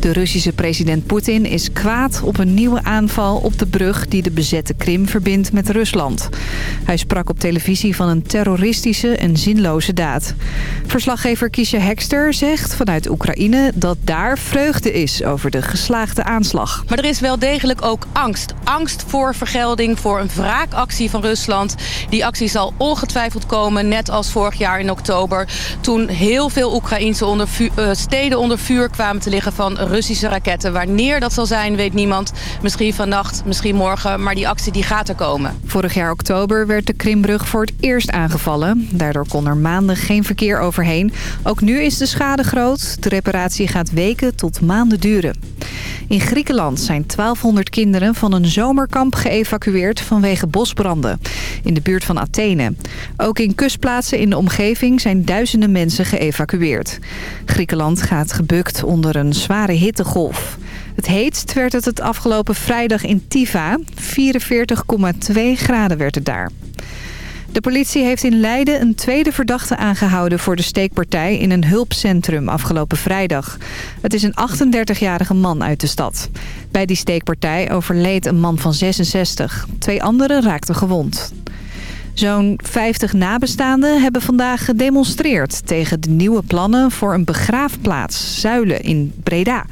De Russische president Poetin is kwaad op een nieuwe aanval op de brug... die de bezette Krim verbindt met Rusland. Hij sprak op televisie van een terroristische en zinloze daad. Verslaggever Kiesje Hekster zegt vanuit Oekraïne... dat daar vreugde is over de geslaagde aanslag. Maar er is wel degelijk ook angst. Angst voor vergelding, voor een wraakactie van Rusland. Die actie zal ongetwijfeld komen, net als vorig jaar in oktober... toen heel veel Oekraïnse onder uh, steden onder vuur kwamen te liggen van Russische raketten. Wanneer dat zal zijn, weet niemand. Misschien vannacht, misschien morgen, maar die actie die gaat er komen. Vorig jaar oktober werd de Krimbrug voor het eerst aangevallen. Daardoor kon er maanden geen verkeer overheen. Ook nu is de schade groot. De reparatie gaat weken tot maanden duren. In Griekenland zijn 1200 kinderen van een zomerkamp geëvacueerd vanwege bosbranden. In de buurt van Athene. Ook in kustplaatsen in de omgeving zijn duizenden mensen geëvacueerd. Griekenland gaat gebukt onder een zware hittegolf. Het heetst werd het het afgelopen vrijdag in Tiva. 44,2 graden werd het daar. De politie heeft in Leiden een tweede verdachte aangehouden voor de steekpartij in een hulpcentrum afgelopen vrijdag. Het is een 38-jarige man uit de stad. Bij die steekpartij overleed een man van 66. Twee anderen raakten gewond. Zo'n 50 nabestaanden hebben vandaag gedemonstreerd tegen de nieuwe plannen voor een begraafplaats, Zuilen in Breda.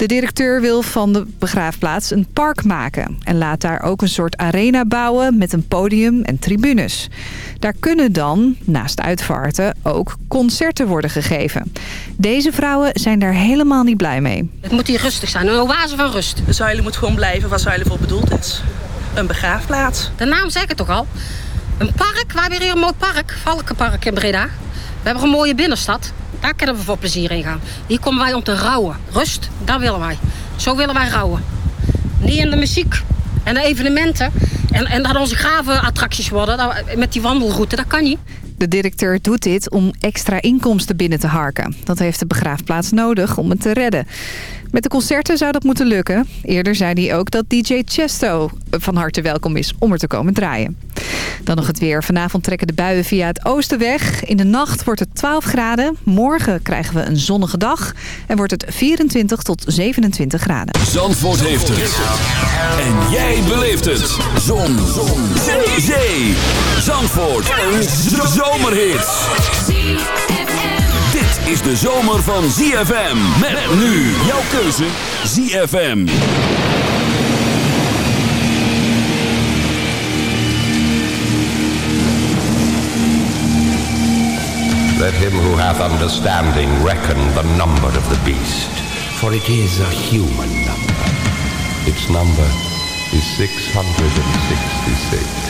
De directeur wil van de begraafplaats een park maken... en laat daar ook een soort arena bouwen met een podium en tribunes. Daar kunnen dan, naast uitvaarten, ook concerten worden gegeven. Deze vrouwen zijn daar helemaal niet blij mee. Het moet hier rustig zijn, een oase van rust. De zuilen moet gewoon blijven waar zuilen voor bedoeld is. Een begraafplaats. De naam zegt het toch al? Een park, wij hebben hier een mooi park, Valkenpark in Breda. We hebben een mooie binnenstad. Daar kunnen we voor plezier in gaan. Hier komen wij om te rouwen. Rust, daar willen wij. Zo willen wij rouwen. Niet in de muziek en de evenementen. En, en dat onze graven attracties worden met die wandelroute. Dat kan niet. De directeur doet dit om extra inkomsten binnen te harken. Dat heeft de begraafplaats nodig om het te redden. Met de concerten zou dat moeten lukken. Eerder zei hij ook dat DJ Chesto van harte welkom is om er te komen draaien. Dan nog het weer. Vanavond trekken de buien via het oosten weg. In de nacht wordt het 12 graden. Morgen krijgen we een zonnige dag. En wordt het 24 tot 27 graden. Zandvoort heeft het. En jij beleeft het. Zon. Zon. Zee. Zee. Zandvoort. Een zomerhit. Dit is de zomer van ZFM. Met nu jouw keuze ZFM. Let him who hath understanding reckon the number of the beast, for it is a human number. Its number is 666.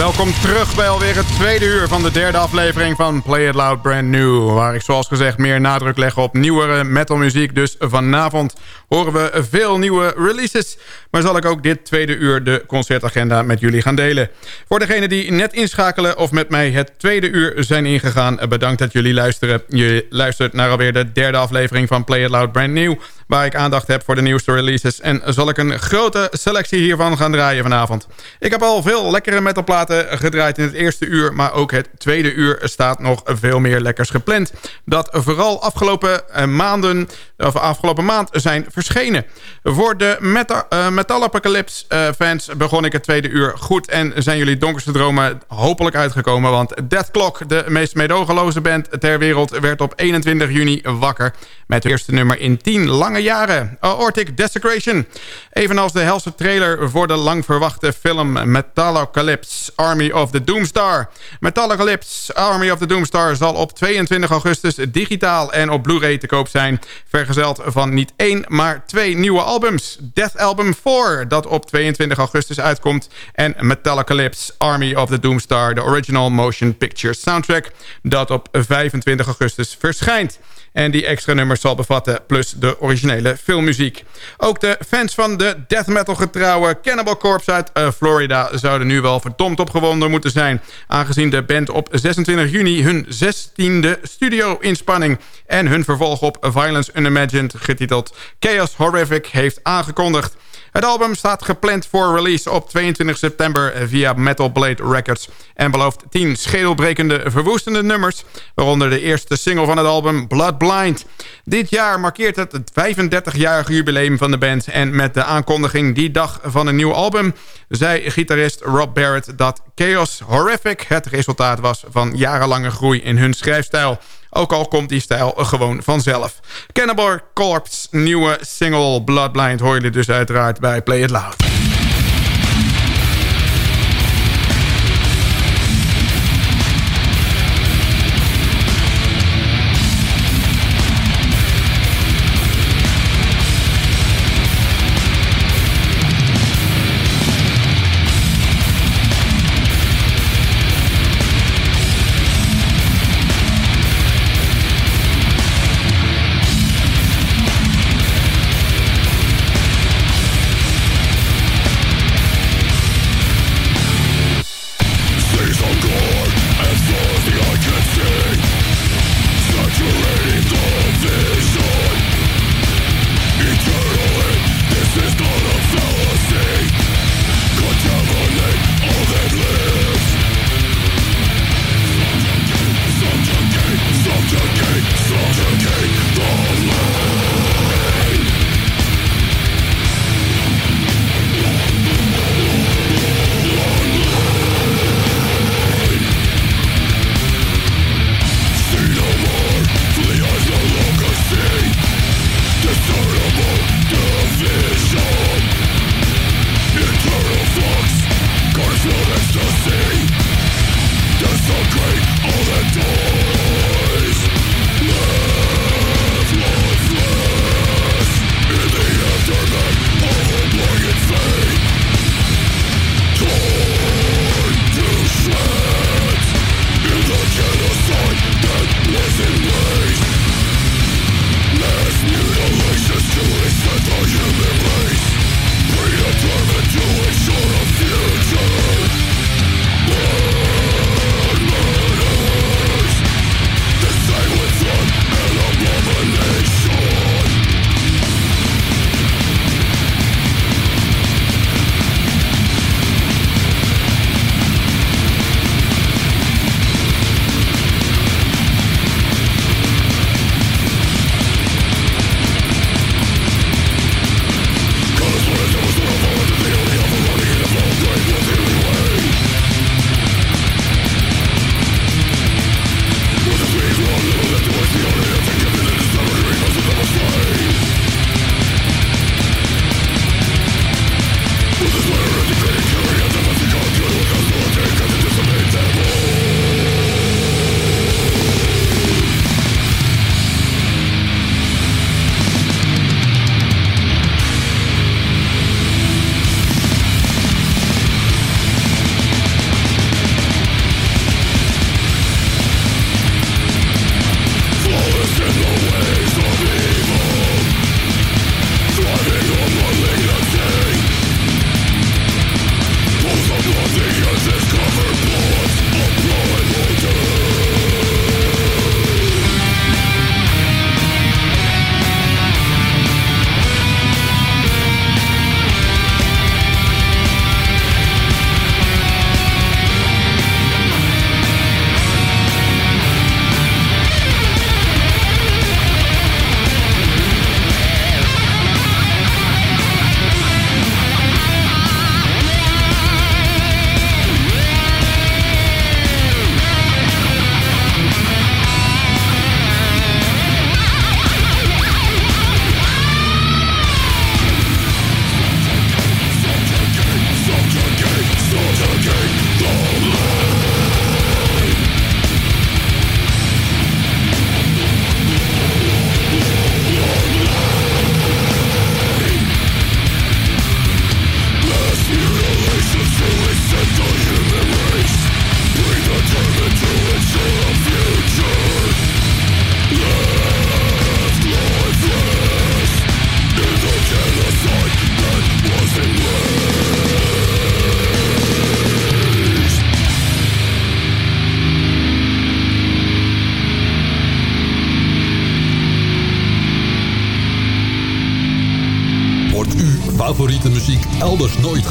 Welkom terug bij alweer het tweede uur van de derde aflevering van Play It Loud Brand New. Waar ik zoals gezegd meer nadruk leg op nieuwere metalmuziek. Dus vanavond horen we veel nieuwe releases. Maar zal ik ook dit tweede uur de concertagenda met jullie gaan delen. Voor degenen die net inschakelen of met mij het tweede uur zijn ingegaan... bedankt dat jullie luisteren. Je luistert naar alweer de derde aflevering van Play It Loud Brand New waar ik aandacht heb voor de nieuwste releases. En zal ik een grote selectie hiervan gaan draaien vanavond. Ik heb al veel lekkere metalplaten gedraaid in het eerste uur... maar ook het tweede uur staat nog veel meer lekkers gepland. Dat vooral afgelopen eh, maanden, of afgelopen maand zijn verschenen. Voor de Meta, uh, Metal Apocalypse uh, fans begon ik het tweede uur goed... en zijn jullie donkerste dromen hopelijk uitgekomen... want Death Clock, de meest medogeloze band ter wereld... werd op 21 juni wakker met het eerste nummer in 10 lange jaren. Aortic Desecration. Evenals de helse trailer voor de lang verwachte film Metalocalypse Army of the Doomstar. Metalocalypse Army of the Doomstar zal op 22 augustus digitaal en op Blu-ray te koop zijn. Vergezeld van niet één, maar twee nieuwe albums. Death Album 4, dat op 22 augustus uitkomt. En Metalocalypse Army of the Doomstar, de original motion picture soundtrack... dat op 25 augustus verschijnt. En die extra nummers zal bevatten, plus de originele filmmuziek. Ook de fans van de death metal getrouwe Cannibal Corpse uit uh, Florida... zouden nu wel verdomd opgewonden moeten zijn... aangezien de band op 26 juni hun 16e studio-inspanning... en hun vervolg op Violence Unimagined getiteld Chaos Horrific heeft aangekondigd... Het album staat gepland voor release op 22 september via Metal Blade Records... en belooft 10 schedelbrekende verwoestende nummers... waaronder de eerste single van het album Blood Blind. Dit jaar markeert het het 35-jarige jubileum van de band... en met de aankondiging die dag van een nieuw album... zei gitarist Rob Barrett dat Chaos Horrific het resultaat was... van jarenlange groei in hun schrijfstijl... Ook al komt die stijl gewoon vanzelf. Cannibal Corpse nieuwe single Bloodblind hoor je dus uiteraard bij Play It Loud.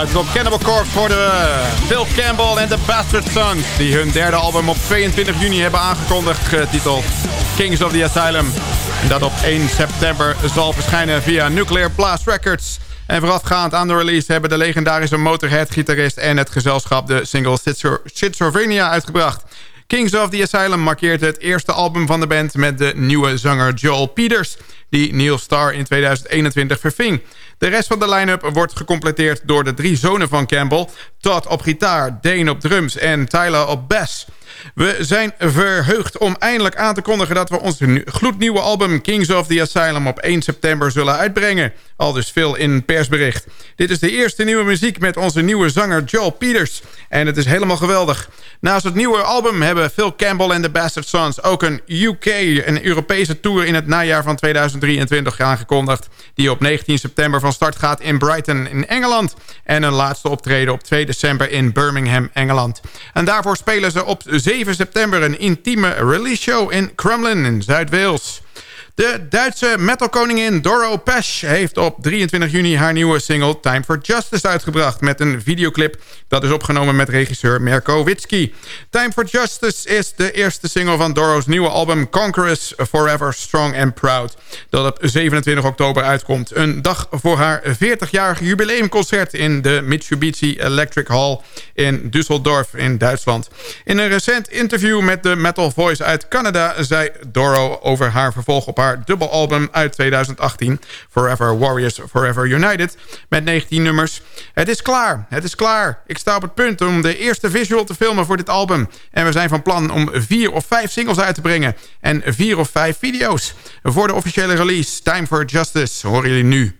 Aansluitend op Cannibal Corpse voor de Phil Campbell en de Bastard Sons... die hun derde album op 22 juni hebben aangekondigd, getiteld Kings of the Asylum. En dat op 1 september zal verschijnen via Nuclear Blast Records. En voorafgaand aan de release hebben de legendarische Motorhead-gitarist... en het gezelschap de single Schizophrenia uitgebracht... Kings of the Asylum markeert het eerste album van de band... met de nieuwe zanger Joel Peters, die Neil Starr in 2021 verving. De rest van de line-up wordt gecompleteerd door de drie zonen van Campbell... Todd op gitaar, Dane op drums en Tyler op bass... We zijn verheugd om eindelijk aan te kondigen... dat we ons gloednieuwe album Kings of the Asylum op 1 september zullen uitbrengen. Al dus veel in persbericht. Dit is de eerste nieuwe muziek met onze nieuwe zanger Joel Peters. En het is helemaal geweldig. Naast het nieuwe album hebben Phil Campbell en de Bastard Sons... ook een UK, een Europese tour in het najaar van 2023 aangekondigd... die op 19 september van start gaat in Brighton in Engeland... en een laatste optreden op 2 december in Birmingham, Engeland. En daarvoor spelen ze op 7 september een intieme release show in Crumlin in Zuid-Wales. De Duitse metalkoningin Doro Pesch heeft op 23 juni haar nieuwe single Time for Justice uitgebracht... met een videoclip dat is opgenomen met regisseur Mirko Witsky. Time for Justice is de eerste single van Doro's nieuwe album Conquerors Forever Strong and Proud... dat op 27 oktober uitkomt. Een dag voor haar 40-jarige jubileumconcert in de Mitsubishi Electric Hall in Düsseldorf in Duitsland. In een recent interview met de Metal Voice uit Canada zei Doro over haar vervolg op haar haar dubbelalbum uit 2018... Forever Warriors, Forever United, met 19 nummers. Het is klaar, het is klaar. Ik sta op het punt om de eerste visual te filmen voor dit album. En we zijn van plan om vier of vijf singles uit te brengen... en vier of vijf video's. Voor de officiële release, Time for Justice, horen jullie nu.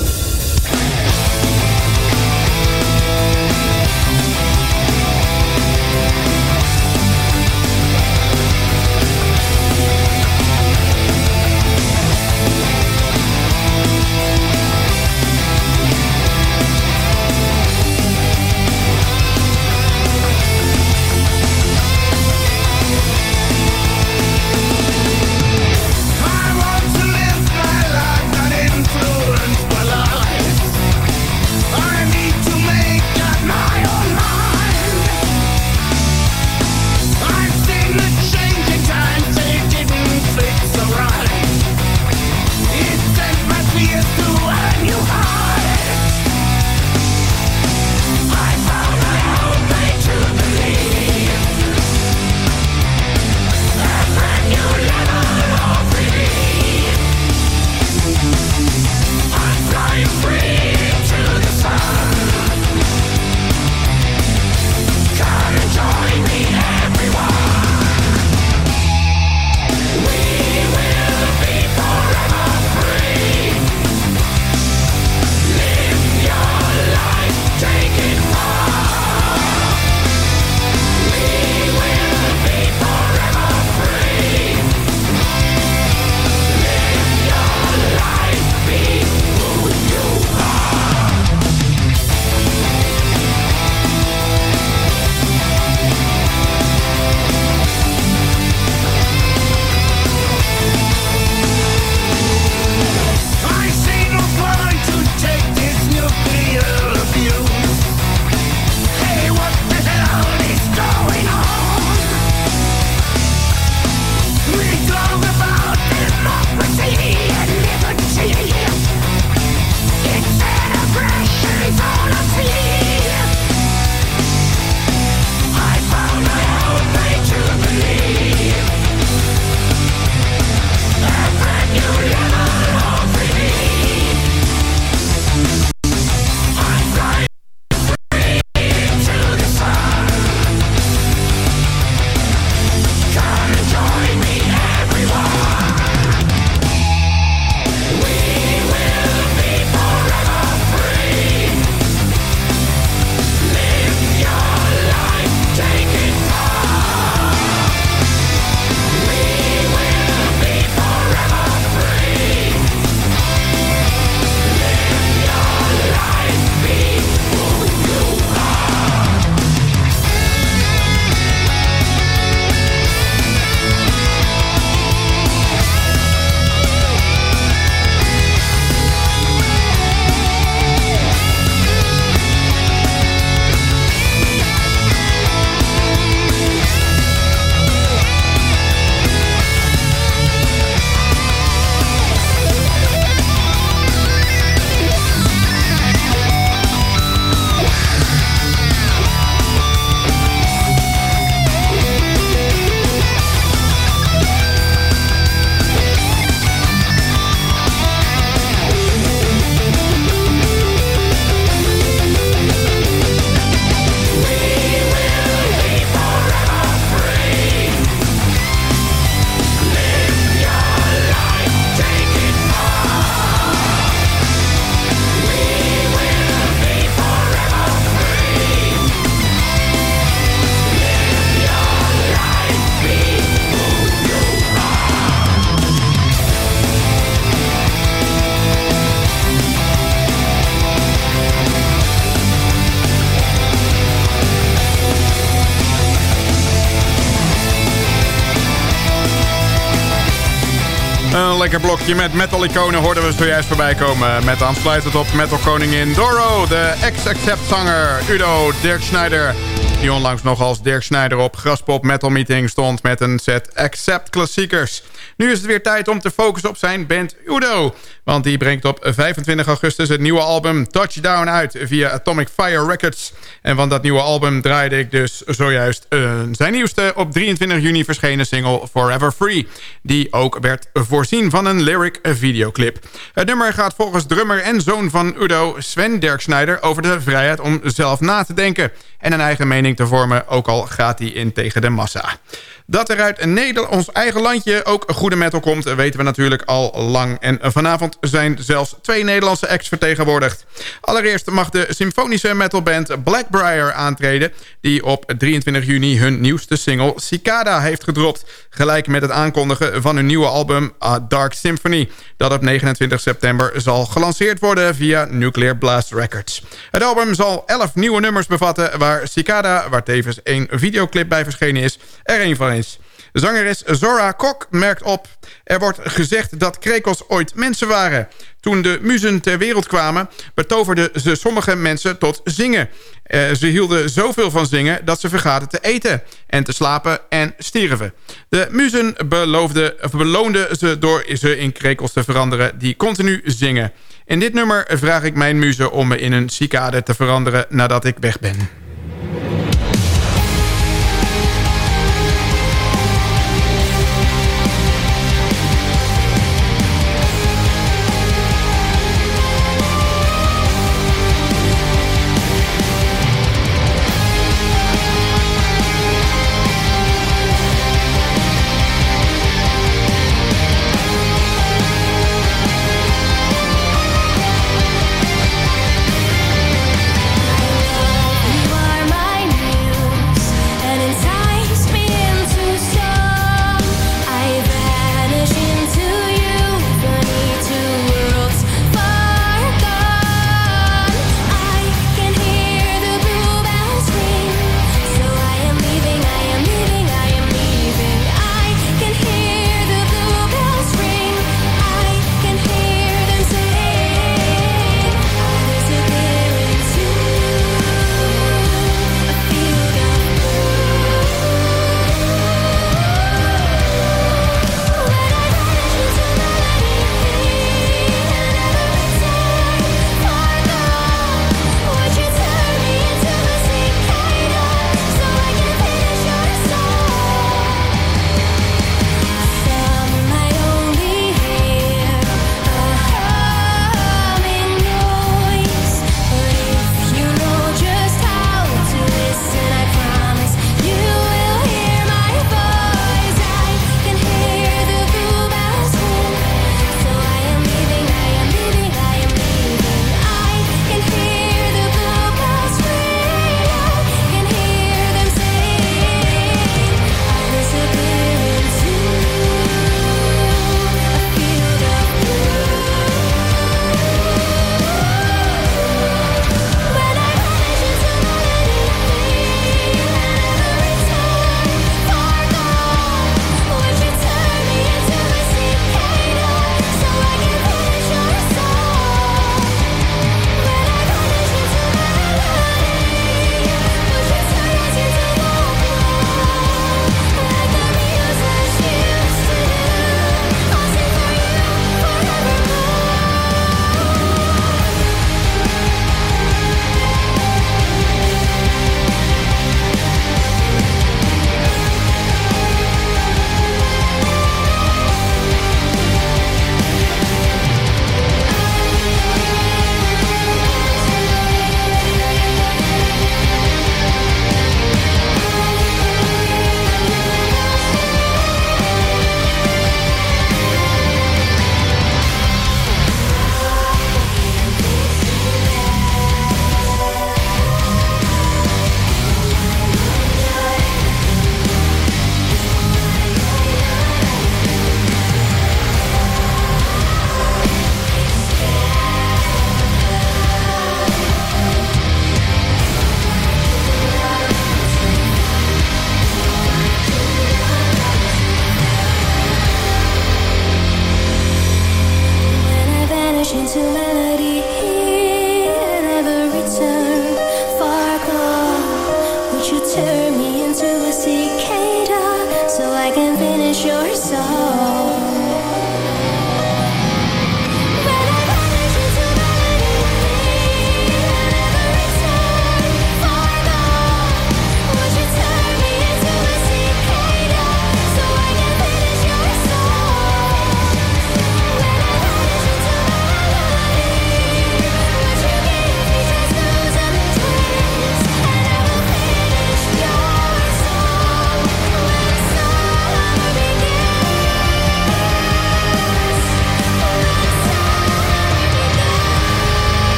Lekker blokje met metal-iconen hoorden we zojuist voorbij komen. Met aansluitend op metal-koningin Doro, de ex-accept-zanger Udo Dirk Schneider... die onlangs nog als Dirk Schneider op Graspop Metal Meeting stond met een set accept-klassiekers... Nu is het weer tijd om te focussen op zijn band Udo. Want die brengt op 25 augustus het nieuwe album Touchdown uit via Atomic Fire Records. En van dat nieuwe album draaide ik dus zojuist uh, zijn nieuwste op 23 juni verschenen single Forever Free. Die ook werd voorzien van een lyric videoclip. Het nummer gaat volgens drummer en zoon van Udo, Sven Dirk Schneider... over de vrijheid om zelf na te denken en een eigen mening te vormen... ook al gaat hij in tegen de massa. Dat er uit ons eigen landje ook goede metal komt... weten we natuurlijk al lang. En vanavond zijn zelfs twee Nederlandse acts vertegenwoordigd. Allereerst mag de symfonische metalband Blackbriar aantreden... die op 23 juni hun nieuwste single Cicada heeft gedropt... gelijk met het aankondigen van hun nieuwe album Dark Symphony... dat op 29 september zal gelanceerd worden via Nuclear Blast Records. Het album zal 11 nieuwe nummers bevatten... waar Cicada, waar tevens een videoclip bij verschenen is... er een van is. Zangeres Zora Kok merkt op... er wordt gezegd dat krekels ooit mensen waren. Toen de muzen ter wereld kwamen... betoverden ze sommige mensen tot zingen. Eh, ze hielden zoveel van zingen dat ze vergaten te eten... en te slapen en stierven. De muzen beloofden, beloonden ze door ze in krekels te veranderen... die continu zingen. In dit nummer vraag ik mijn muzen om me in een cicade te veranderen... nadat ik weg ben.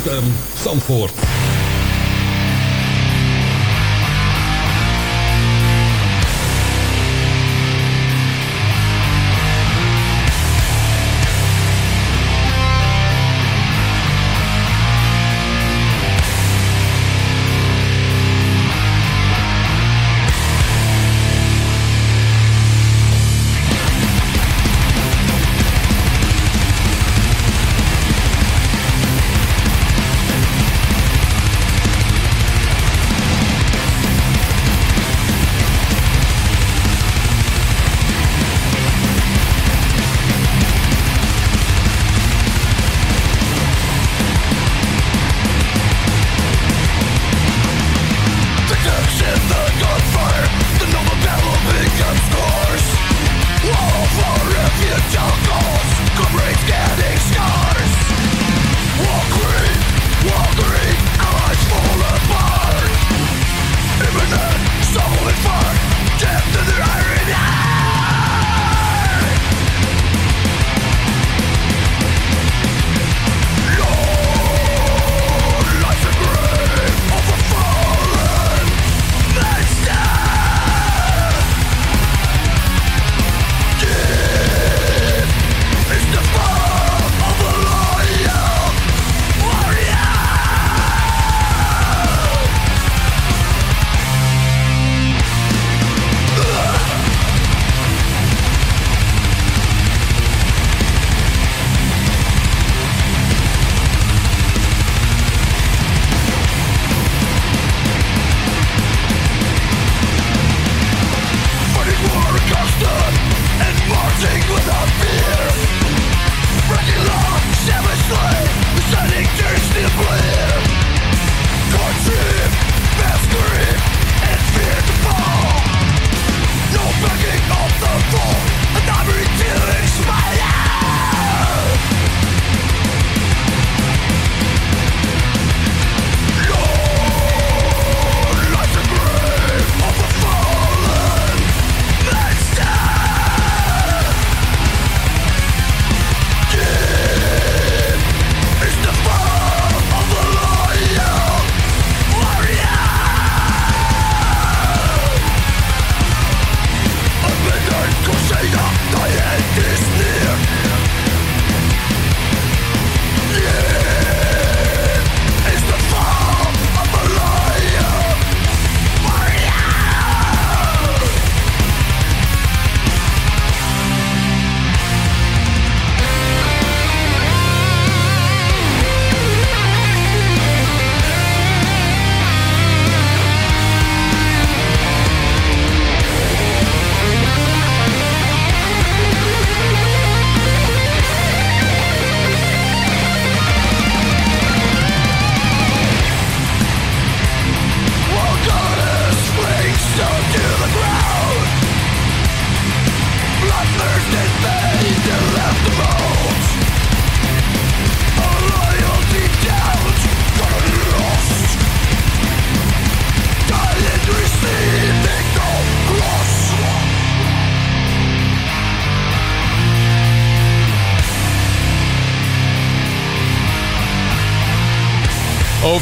ZFM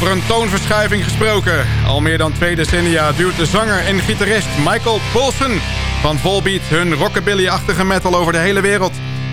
Een toonverschuiving gesproken. Al meer dan twee decennia duwt de zanger en gitarist Michael Paulsen van Volbeat hun rockabilly-achtige metal over de hele wereld.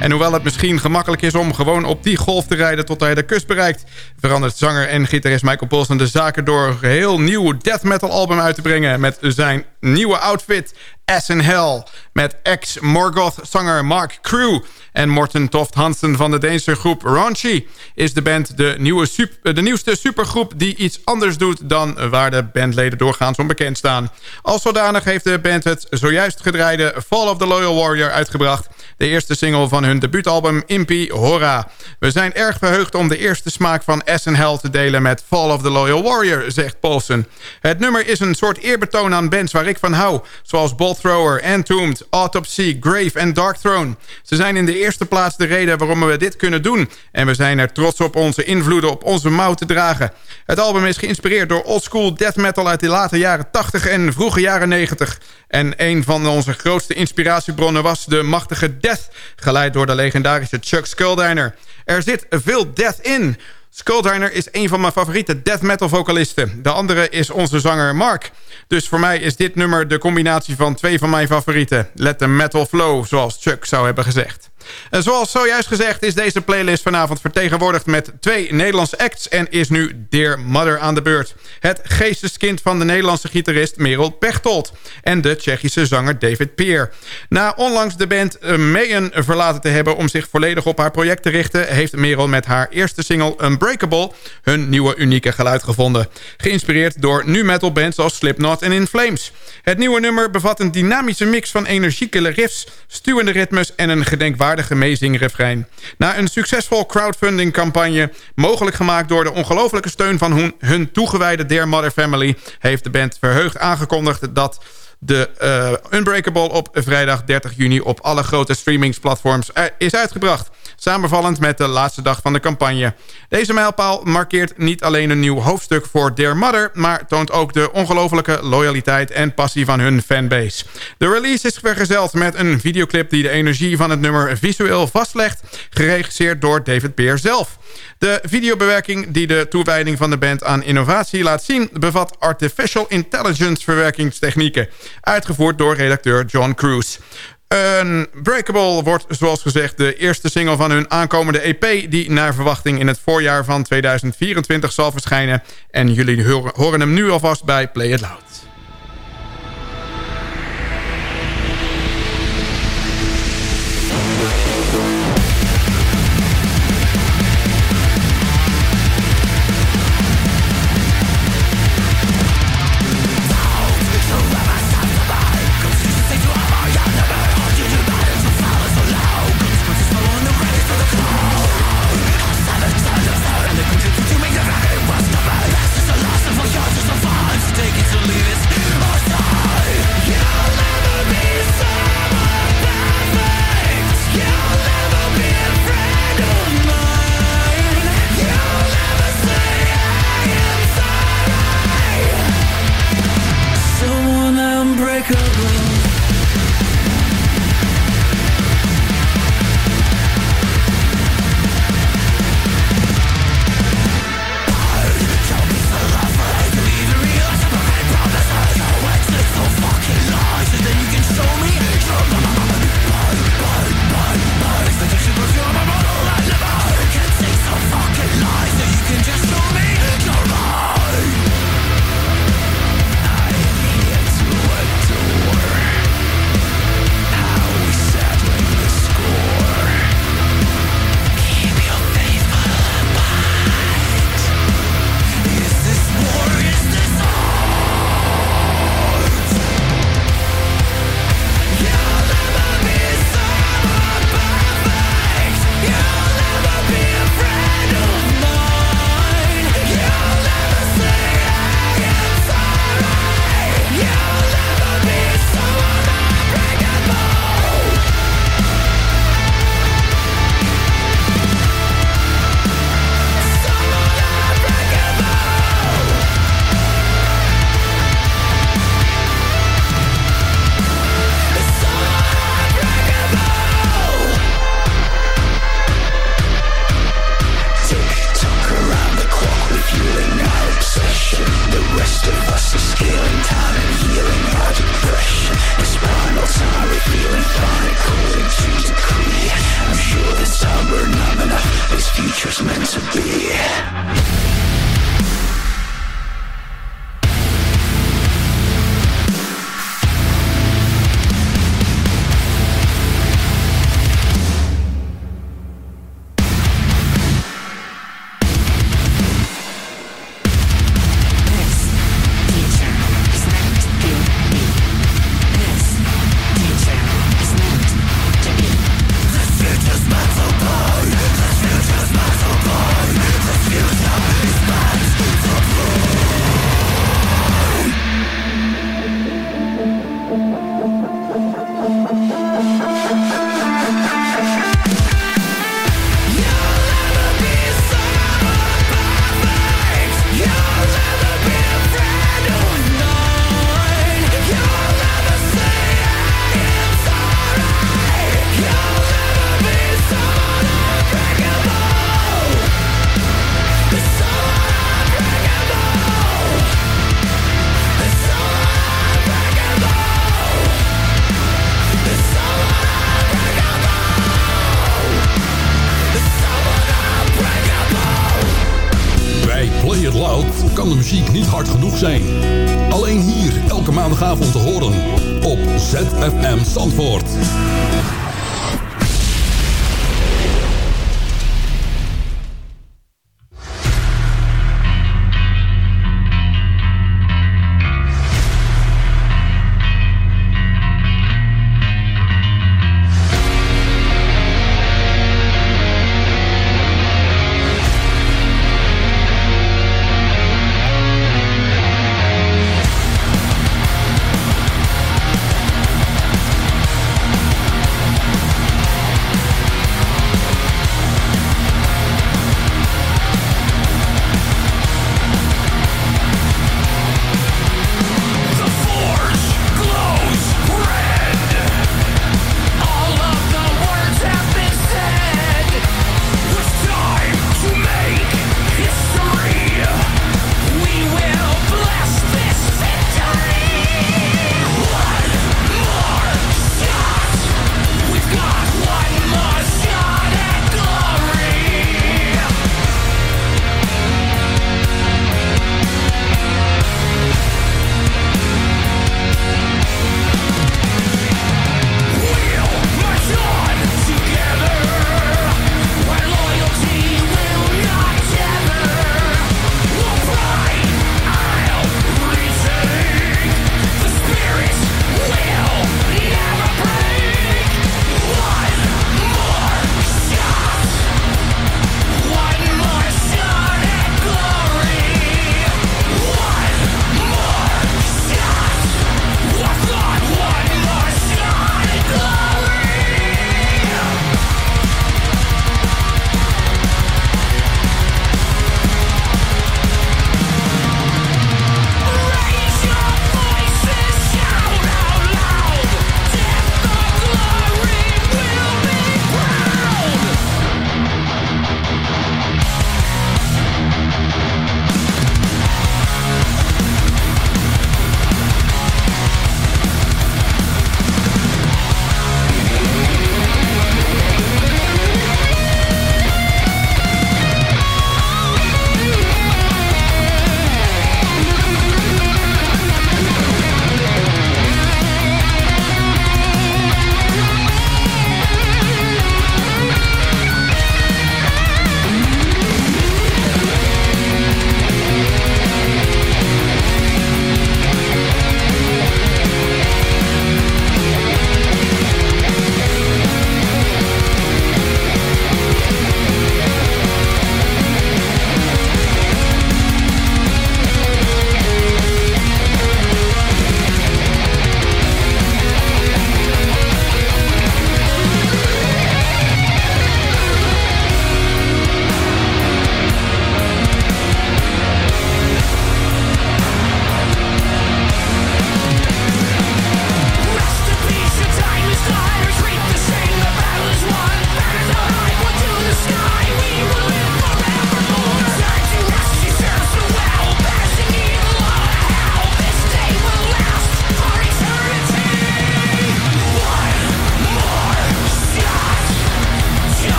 En hoewel het misschien gemakkelijk is om gewoon op die golf te rijden tot hij de kust bereikt... verandert zanger en gitarist Michael Paulsen de zaken door een heel nieuw death metal album uit te brengen... met zijn nieuwe outfit As Hell... met ex-Morgoth-zanger Mark Crew... en Morten Toft Hansen van de Deense groep Raunchy... is de band de, nieuwe super, de nieuwste supergroep die iets anders doet... dan waar de bandleden doorgaans onbekend staan. Als zodanig heeft de band het zojuist gedraaide Fall of the Loyal Warrior uitgebracht... de eerste single van hun debuutalbum Impi Hora. We zijn erg verheugd om de eerste smaak van As Hell te delen met Fall of the Loyal Warrior, zegt Paulsen. Het nummer is een soort eerbetoon aan bands waar van hou... zoals Bolt Thrower, Entombed, Autopsy, Grave en Dark Throne. Ze zijn in de eerste plaats de reden waarom we dit kunnen doen... en we zijn er trots op onze invloeden op onze mouw te dragen. Het album is geïnspireerd door oldschool death metal uit de late jaren 80 en vroege jaren 90. En een van onze grootste inspiratiebronnen was de machtige Death... geleid door de legendarische Chuck Schuldiner. Er zit veel death in... Skulldiner is een van mijn favoriete death metal vocalisten. De andere is onze zanger Mark. Dus voor mij is dit nummer de combinatie van twee van mijn favorieten. Let the metal flow, zoals Chuck zou hebben gezegd. Zoals zojuist gezegd is deze playlist vanavond vertegenwoordigd met twee Nederlandse acts... en is nu Dear Mother aan de beurt. Het geesteskind van de Nederlandse gitarist Merel Pechtold... en de Tsjechische zanger David Peer. Na onlangs de band Mayen verlaten te hebben om zich volledig op haar project te richten... heeft Merel met haar eerste single Unbreakable hun nieuwe unieke geluid gevonden. Geïnspireerd door nu metal bands als Slipknot en In Flames. Het nieuwe nummer bevat een dynamische mix van energieke riffs... stuwende ritmes en een gedenkwaardige gedenkwaardige refrein. Na een succesvol crowdfunding campagne... mogelijk gemaakt door de ongelofelijke steun van hun, hun toegewijde Dear Mother Family... heeft de band verheugd aangekondigd dat de uh, Unbreakable op vrijdag 30 juni op alle grote streamingsplatforms is uitgebracht. Samenvallend met de laatste dag van de campagne. Deze mijlpaal markeert niet alleen een nieuw hoofdstuk voor Dear Mother... maar toont ook de ongelofelijke loyaliteit en passie van hun fanbase. De release is vergezeld met een videoclip die de energie van het nummer visueel vastlegt... geregisseerd door David Peer zelf. De videobewerking die de toewijding van de band aan innovatie laat zien... bevat artificial intelligence verwerkingstechnieken... uitgevoerd door redacteur John Cruise. Unbreakable wordt, zoals gezegd, de eerste single van hun aankomende EP... die naar verwachting in het voorjaar van 2024 zal verschijnen. En jullie horen hem nu alvast bij Play It Loud.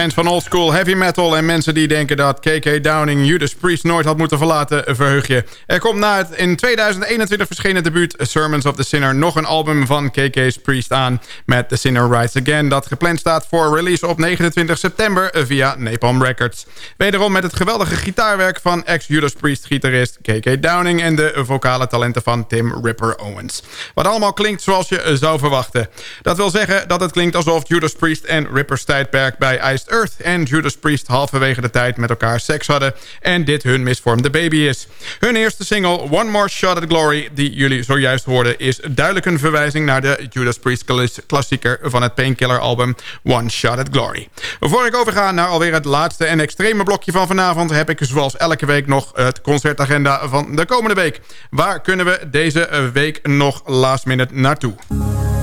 Fans van old school heavy metal en mensen die denken dat KK Downing Judas Priest nooit had moeten verlaten, verheug je. Er komt na het in 2021 verschenen debuut Sermons of the Sinner nog een album van KK's Priest aan met The Sinner Rides Again dat gepland staat voor release op 29 september via Napalm Records. Wederom met het geweldige gitaarwerk van ex-Judas Priest gitarist KK Downing en de vocale talenten van Tim Ripper Owens. Wat allemaal klinkt zoals je zou verwachten. Dat wil zeggen dat het klinkt alsof Judas Priest en Ripper's tijdperk bij bij Iced Earth en Judas Priest halverwege de tijd met elkaar seks hadden... en dit hun misvormde baby is. Hun eerste single One More Shot at Glory, die jullie zojuist hoorden... is duidelijk een verwijzing naar de Judas Priest klassieker van het Painkiller album One Shot at Glory. Voor ik overga naar alweer het laatste en extreme blokje van vanavond... heb ik zoals elke week nog het concertagenda van de komende week. Waar kunnen we deze week nog last minute naartoe?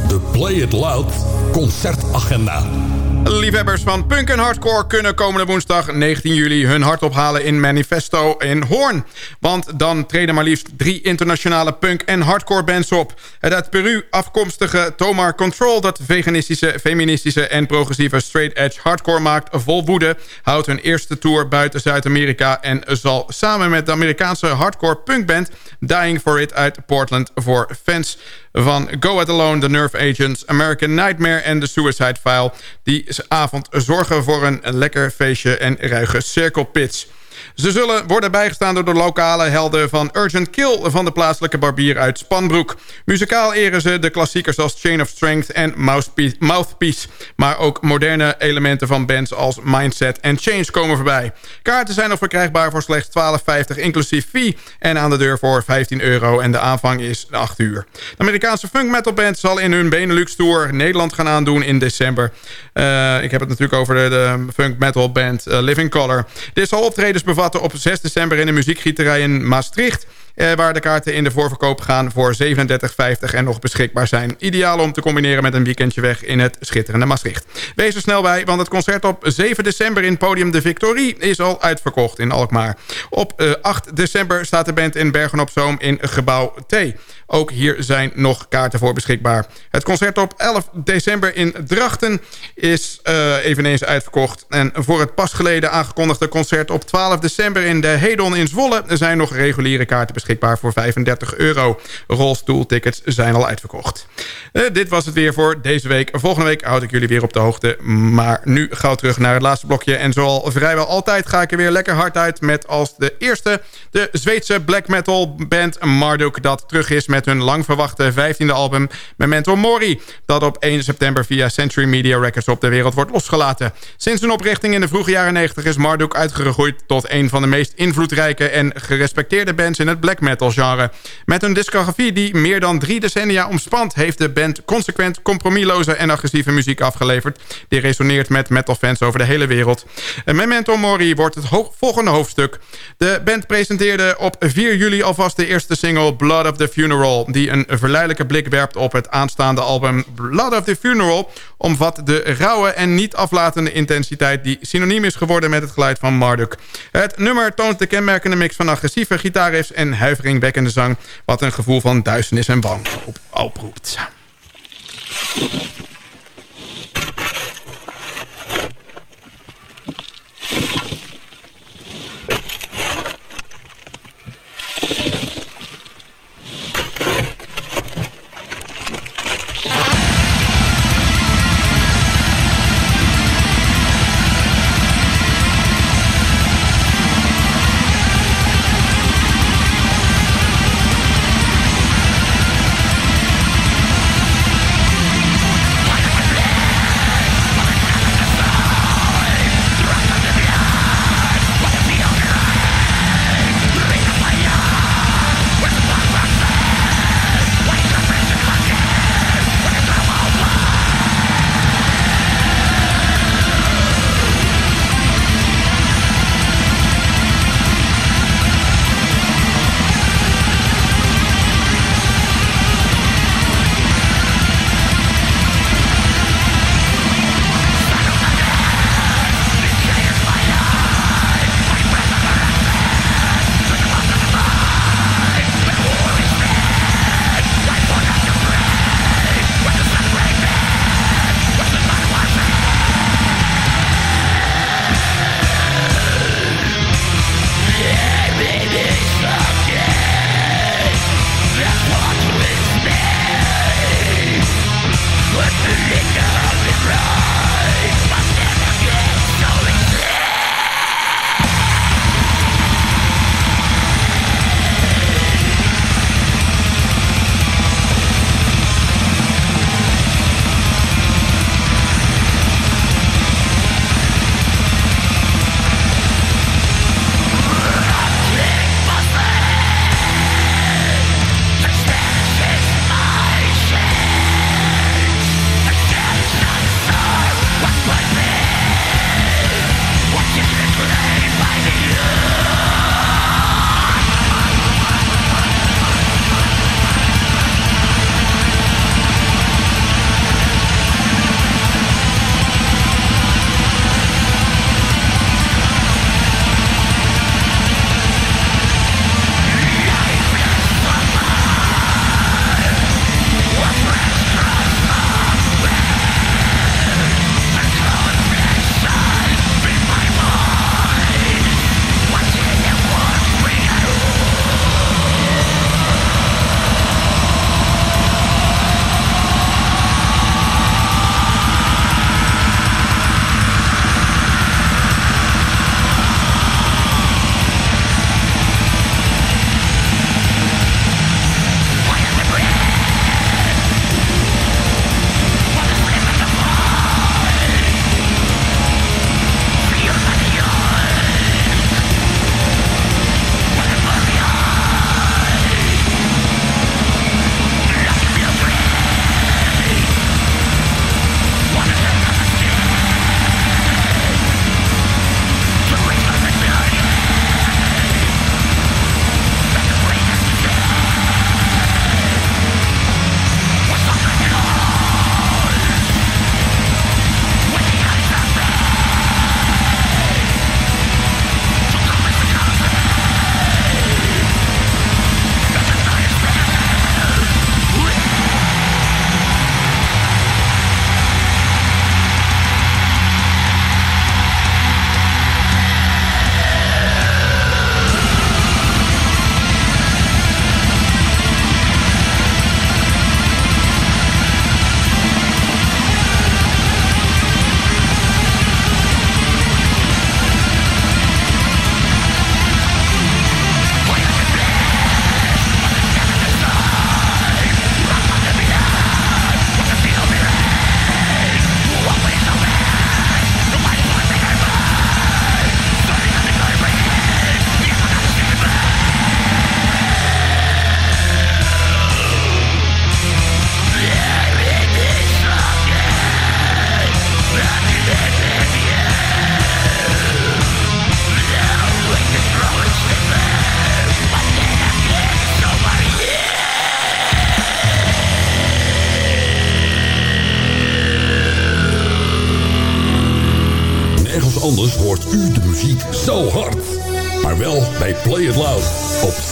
De Play It Loud concertagenda. Liefhebbers van punk en hardcore kunnen komende woensdag 19 juli hun hart ophalen in Manifesto in Hoorn. Want dan treden maar liefst drie internationale punk en hardcore bands op. Het uit Peru afkomstige Tomar Control dat veganistische, feministische en progressieve straight edge hardcore maakt vol woede... houdt hun eerste tour buiten Zuid-Amerika en zal samen met de Amerikaanse hardcore punkband Dying for It uit Portland voor fans van Go It Alone, The Nerve Agents, American Nightmare en The Suicide File... die avond zorgen voor een lekker feestje en ruige cirkelpits. Ze zullen worden bijgestaan door de lokale helden van Urgent Kill... van de plaatselijke barbier uit Spanbroek. Muzikaal eren ze de klassiekers als Chain of Strength en Mouthpiece... maar ook moderne elementen van bands als Mindset en Change komen voorbij. Kaarten zijn nog verkrijgbaar voor slechts 12,50 inclusief fee... en aan de deur voor 15 euro en de aanvang is 8 uur. De Amerikaanse funk metal band zal in hun Benelux Tour Nederland gaan aandoen in december. Uh, ik heb het natuurlijk over de, funk metal band uh, Living Color. Dit zal optredens bevatten op 6 december in de muziekgieterij in Maastricht. Eh, waar de kaarten in de voorverkoop gaan voor 37,50 en nog beschikbaar zijn. Ideaal om te combineren met een weekendje weg in het schitterende Maastricht. Wees er snel bij, want het concert op 7 december in Podium de Victorie is al uitverkocht in Alkmaar. Op eh, 8 december staat de band in Bergen op Zoom in gebouw T. Ook hier zijn nog kaarten voor beschikbaar. Het concert op 11 december in Drachten is uh, eveneens uitverkocht. En voor het pas geleden aangekondigde concert op 12 december in de Hedon in Zwolle... zijn nog reguliere kaarten beschikbaar voor 35 euro. Rolstoeltickets zijn al uitverkocht. Uh, dit was het weer voor deze week. Volgende week houd ik jullie weer op de hoogte. Maar nu gauw terug naar het laatste blokje. En zoals vrijwel altijd ga ik er weer lekker hard uit... met als de eerste de Zweedse black metal band Marduk... dat terug is met met hun lang verwachte 15e album Memento Mori... dat op 1 september via Century Media Records op de wereld wordt losgelaten. Sinds hun oprichting in de vroege jaren 90 is Marduk uitgegroeid... tot een van de meest invloedrijke en gerespecteerde bands in het black metal genre. Met een discografie die meer dan drie decennia omspant... heeft de band consequent compromisloze en agressieve muziek afgeleverd... die resoneert met metalfans over de hele wereld. Memento Mori wordt het volgende hoofdstuk. De band presenteerde op 4 juli alvast de eerste single Blood of the Funeral die een verleidelijke blik werpt op het aanstaande album Blood of the Funeral... omvat de rauwe en niet aflatende intensiteit... die synoniem is geworden met het geluid van Marduk. Het nummer toont de kenmerkende mix van agressieve gitaarriffs... en huiveringwekkende zang... wat een gevoel van duisternis en wanhoop oproept.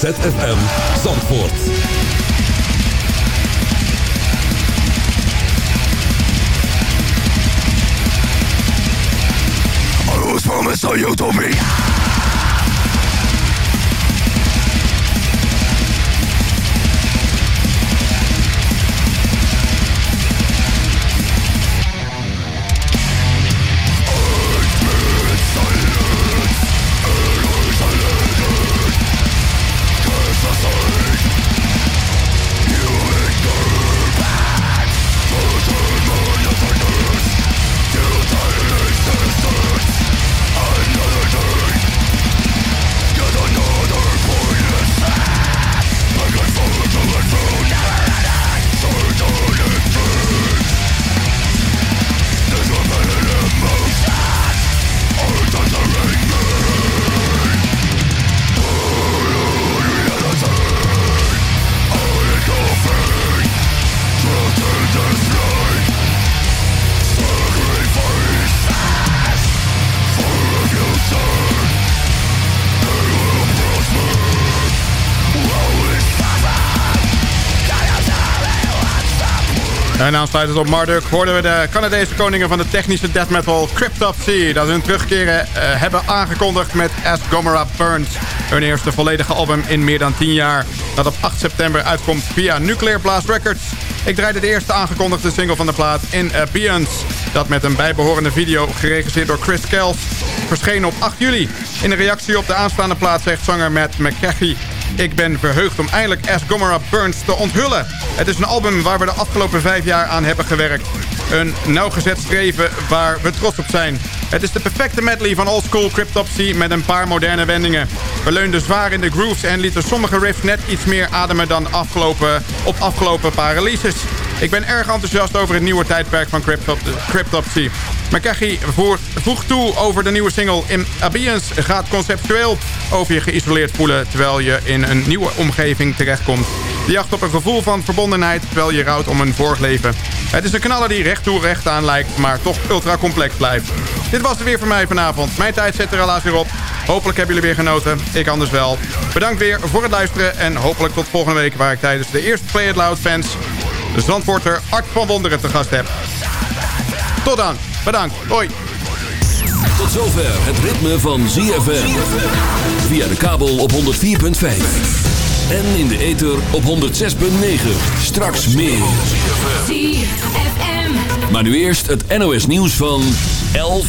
ZFM En aansluitend op Marduk hoorden we de Canadese koningen van de technische death metal Cryptopsy... dat hun terugkeren uh, hebben aangekondigd met As Gomorrah Burns. Hun eerste volledige album in meer dan 10 jaar. Dat op 8 september uitkomt via Nuclear Blast Records. Ik draaide de eerste aangekondigde single van de plaat In Abeyance. Dat met een bijbehorende video geregisseerd door Chris Kels verscheen op 8 juli. In een reactie op de aanstaande plaat zegt zanger Matt McCarthy... Ik ben verheugd om eindelijk As Gomorrah Burns te onthullen. Het is een album waar we de afgelopen vijf jaar aan hebben gewerkt. Een nauwgezet streven waar we trots op zijn. Het is de perfecte medley van oldschool Cryptopsy met een paar moderne wendingen. We leunden zwaar in de grooves en lieten sommige riffs net iets meer ademen dan afgelopen, op afgelopen paar releases. Ik ben erg enthousiast over het nieuwe tijdperk van Cryptop Cryptopsy. McCarthy voegt toe over de nieuwe single In Abeyance gaat conceptueel over je geïsoleerd voelen terwijl je in een nieuwe omgeving terechtkomt. De jacht op een gevoel van verbondenheid terwijl je rouwt om een vorig leven. Het is een knaller die recht toe recht aan lijkt, maar toch ultra complex blijft. Dit was het weer voor mij vanavond. Mijn tijd zit er helaas weer op. Hopelijk hebben jullie weer genoten. Ik anders wel. Bedankt weer voor het luisteren en hopelijk tot volgende week... waar ik tijdens de eerste Play It Loud fans... de Zandvoorter Art van Wonderen te gast heb. Tot dan. Bedankt. Hoi. Tot zover het ritme van ZFM. Via de kabel op 104.5. En in de ether op 106.9. Straks meer. Maar nu eerst het NOS nieuws van 11